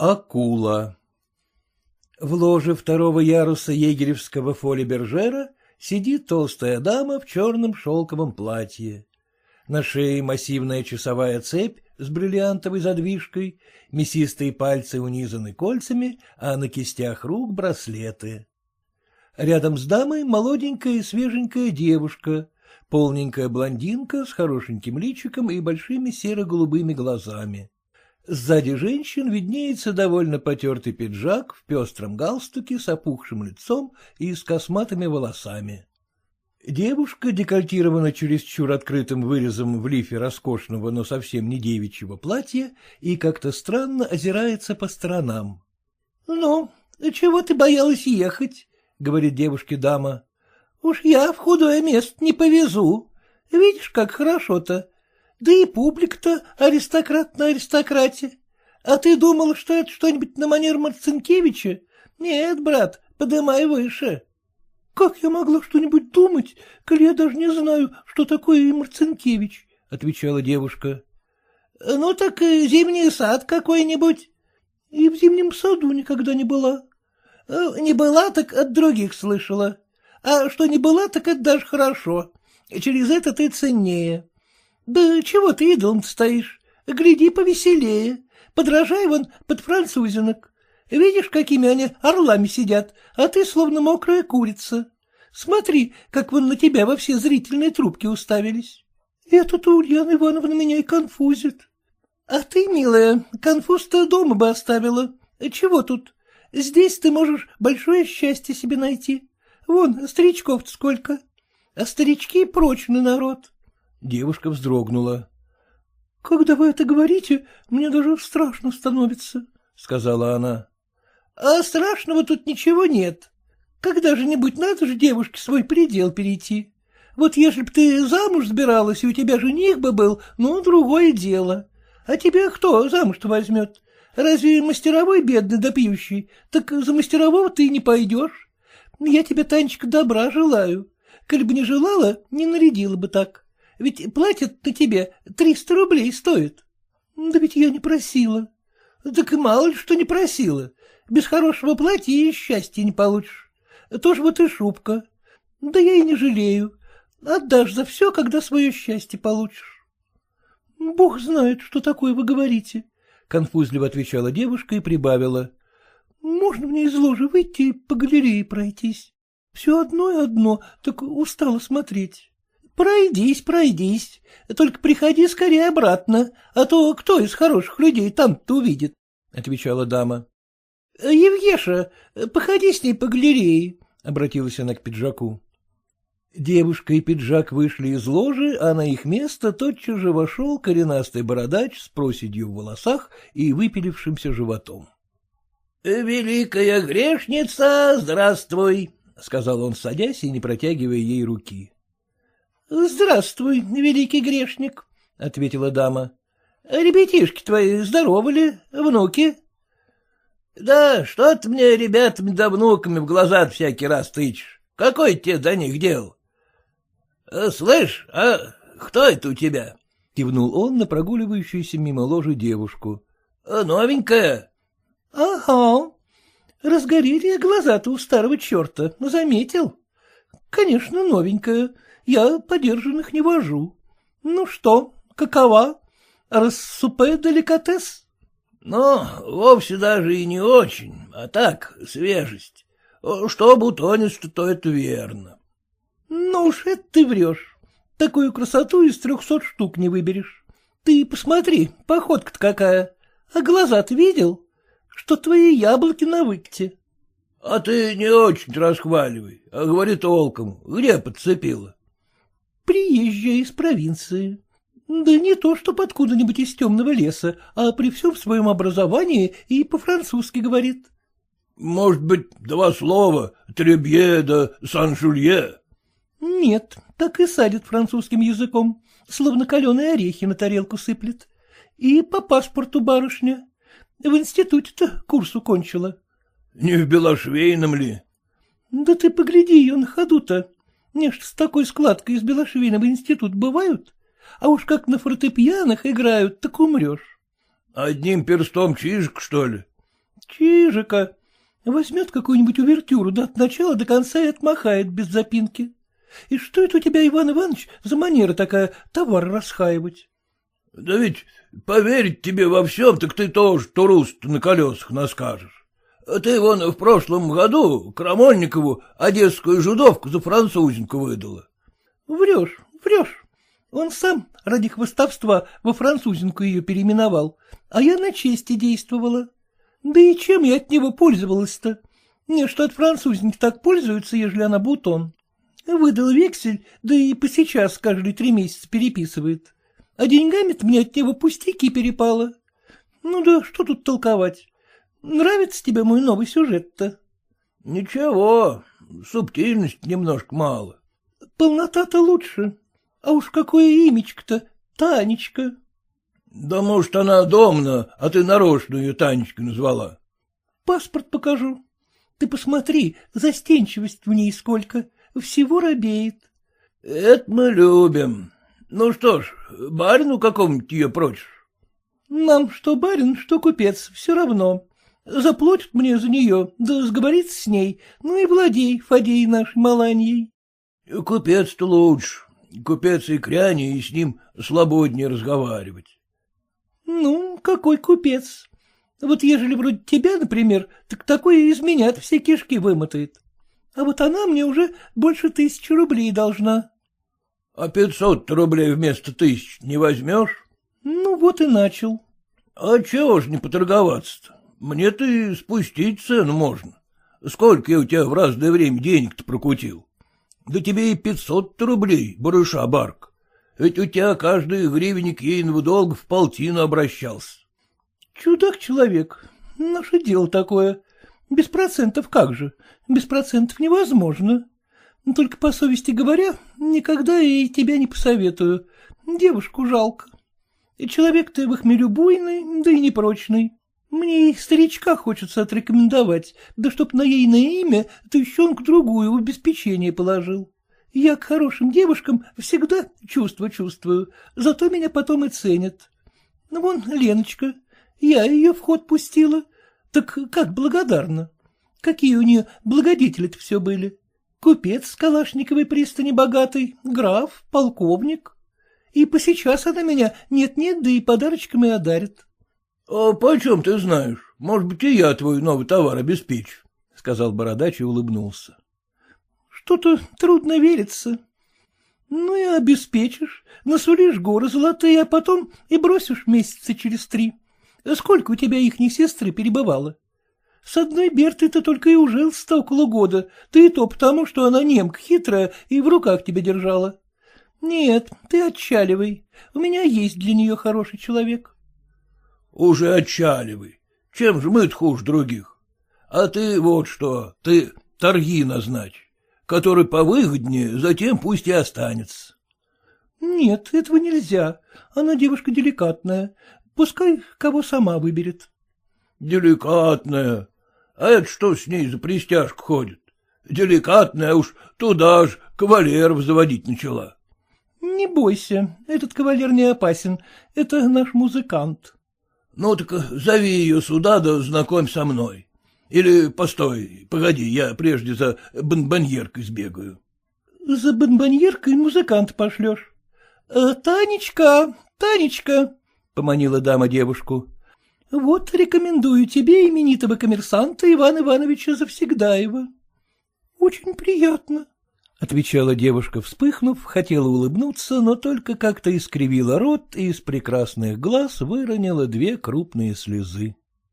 Акула В ложе второго яруса егеревского фоли-бержера сидит толстая дама в черном шелковом платье. На шее массивная часовая цепь с бриллиантовой задвижкой, мясистые пальцы унизаны кольцами, а на кистях рук браслеты. Рядом с дамой молоденькая и свеженькая девушка, полненькая блондинка с хорошеньким личиком и большими серо-голубыми глазами. Сзади женщин виднеется довольно потертый пиджак в пестром галстуке с опухшим лицом и с косматыми волосами. Девушка декольтирована чересчур открытым вырезом в лифе роскошного, но совсем не девичьего платья и как-то странно озирается по сторонам. — Ну, чего ты боялась ехать? — говорит девушке дама. — Уж я в худое место не повезу. Видишь, как хорошо-то. Да и публика-то аристократ на аристократе. А ты думал, что это что-нибудь на манер Марцинкевича? Нет, брат, подымай выше. — Как я могла что-нибудь думать, коли я даже не знаю, что такое Марцинкевич? — отвечала девушка. — Ну так зимний сад какой-нибудь. — И в зимнем саду никогда не была. — Не была, так от других слышала. А что не была, так это даже хорошо. Через это ты ценнее. Да чего ты идолом стоишь? Гляди повеселее. Подражай вон под французинок. Видишь, какими они орлами сидят, а ты словно мокрая курица. Смотри, как вон на тебя во все зрительные трубки уставились. Это-то Ульяна Ивановна меня и конфузит. А ты, милая, конфуз-то дома бы оставила. Чего тут? Здесь ты можешь большое счастье себе найти. Вон, старичков сколько. А старички прочный народ. Девушка вздрогнула. — Когда вы это говорите, мне даже страшно становится, — сказала она. — А страшного тут ничего нет. Когда же-нибудь надо же девушке свой предел перейти. Вот если б ты замуж сбиралась, и у тебя жених бы был, ну, другое дело. А тебя кто замуж-то возьмет? Разве мастеровой бедный да? Так за мастерового ты не пойдешь. Я тебе, Танечка, добра желаю. Коль бы не желала, не нарядила бы так. Ведь платят на тебе триста рублей стоит. Да ведь я не просила. Так и мало ли что не просила. Без хорошего платья и счастья не получишь. Тоже вот и шубка. Да я и не жалею. Отдашь за все, когда свое счастье получишь. — Бог знает, что такое вы говорите, — конфузливо отвечала девушка и прибавила. — Можно мне из ложи выйти и по галерее пройтись? Все одно и одно, так устала смотреть. — Пройдись, пройдись, только приходи скорее обратно, а то кто из хороших людей там-то увидит, — отвечала дама. — Евгеша, походи с ней по галерее, — обратилась она к пиджаку. Девушка и пиджак вышли из ложи, а на их место тотчас же вошел коренастый бородач с проседью в волосах и выпилившимся животом. — Великая грешница, здравствуй! — сказал он, садясь и не протягивая ей руки. — Здравствуй, великий грешник, — ответила дама. — Ребятишки твои здоровы ли, внуки? — Да что ты мне ребятами да внуками в глаза всякий раз тычешь? Какой тебе до них дел? — Слышь, а кто это у тебя? — кивнул он на прогуливающуюся мимо ложи девушку. — Новенькая. — Ага. Разгорели глаза-то у старого черта, заметил? — Конечно, новенькая. Я подержанных не вожу. Ну что, какова? Рассупе деликатес? — Ну, вовсе даже и не очень, а так, свежесть. Что бутонец-то, то это верно. Ну уж это ты врешь. Такую красоту из трехсот штук не выберешь. Ты посмотри, походка-то какая. А глаза-то видел? Что твои яблоки на выкте. — А ты не очень расхваливай, а говори толком. Где подцепила? — Приезжая из провинции. Да не то, что откуда-нибудь из темного леса, а при всем своем образовании и по-французски говорит. — Может быть, два слова, Требье да Сан-Жулье? — Нет, так и садит французским языком, словно каленые орехи на тарелку сыплет. И по паспорту барышня. В институте-то курс укончила. — Не в Белошвейном ли? — Да ты погляди ее на ходу-то. Нечто с такой складкой из Белошвейного института бывают, а уж как на фортепианах играют, так умрешь. — Одним перстом чижик, что ли? Чижика. Возьмет какую-нибудь увертюру, да от начала до конца и отмахает без запинки. И что это у тебя, Иван Иванович, за манера такая товар расхаивать? — Да ведь поверить тебе во всем, так ты тоже туруст на колесах наскажешь. Ты вон в прошлом году Крамольникову одесскую жудовку за французинку выдала. — Врешь, врешь. Он сам ради хвостовства во французинку ее переименовал, а я на чести действовала. Да и чем я от него пользовалась-то? Не, что от французинки так пользуются, ежели она бутон. Выдал вексель, да и по сейчас каждые три месяца переписывает. А деньгами-то мне от него пустяки перепало. Ну да что тут толковать? Нравится тебе мой новый сюжет-то? — Ничего, субтильность немножко мало. — Полнота-то лучше. А уж какое имечко-то, Танечка. — Да, может, она домна, а ты нарочно ее Танечкой назвала. — Паспорт покажу. Ты посмотри, застенчивость в ней сколько, всего робеет. — Это мы любим. Ну что ж, барину какому-нибудь ее прочишь? — Нам что барин, что купец, все равно. Заплатят мне за нее, да сговорится с ней, ну и владей, Фадей наш, Маланьей. — Купец-то лучше. Купец и кряне, и с ним слободнее разговаривать. — Ну, какой купец? Вот ежели вроде тебя, например, так такой из меня все кишки вымотает. А вот она мне уже больше тысячи рублей должна. — А пятьсот рублей вместо тысяч не возьмешь? — Ну, вот и начал. — А чего ж не поторговаться-то? Мне-то и спустить цену можно. Сколько я у тебя в разное время денег-то прокутил? Да тебе и пятьсот рублей, барыша Барк. Ведь у тебя каждый гривенник ейного долга в полтину обращался. Чудак человек. Наше дело такое. Без процентов как же? Без процентов невозможно. Только по совести говоря, никогда и тебя не посоветую. Девушку жалко. Человек ты в хмелю да и непрочный. Мне и старичка хочется отрекомендовать, да чтоб на ейное имя тыщенку другую в обеспечение положил. Я к хорошим девушкам всегда чувство чувствую, зато меня потом и ценят. Ну, вон Леночка, я ее в ход пустила. Так как благодарна? Какие у нее благодетели-то все были? Купец с Калашниковой пристани богатый, граф, полковник. И по сейчас она меня нет-нет, да и подарочками одарит. — А почем ты знаешь? Может быть, и я твой новый товар обеспечу, — сказал бородач и улыбнулся. — Что-то трудно верится. Ну и обеспечишь, насулишь горы золотые, а потом и бросишь месяца через три. Сколько у тебя ихней сестры перебывало? С одной Бертой ты только и ужился около года, ты и то потому, что она немка хитрая и в руках тебя держала. Нет, ты отчаливай, у меня есть для нее хороший человек. Уже отчаливай. Чем же мы-то хуже других? А ты вот что, ты торги назначь. Который повыгоднее, затем пусть и останется. — Нет, этого нельзя. Она девушка деликатная. Пускай кого сама выберет. — Деликатная? А это что с ней за пристяжка ходит? Деликатная уж туда ж кавалеров заводить начала. — Не бойся, этот кавалер не опасен. Это наш музыкант. Ну так зови ее сюда, да знакомь со мной. Или постой, погоди, я прежде за бонбоньеркой сбегаю. — За бонбоньеркой музыкант пошлешь. «Э, — Танечка, Танечка, — поманила дама девушку, — вот рекомендую тебе именитого коммерсанта Ивана Ивановича Завсегдаева. — Очень приятно, — отвечала девушка, вспыхнув, хотела улыбнуться, но только как-то искривила рот и из прекрасных глаз выронила две крупные слезы.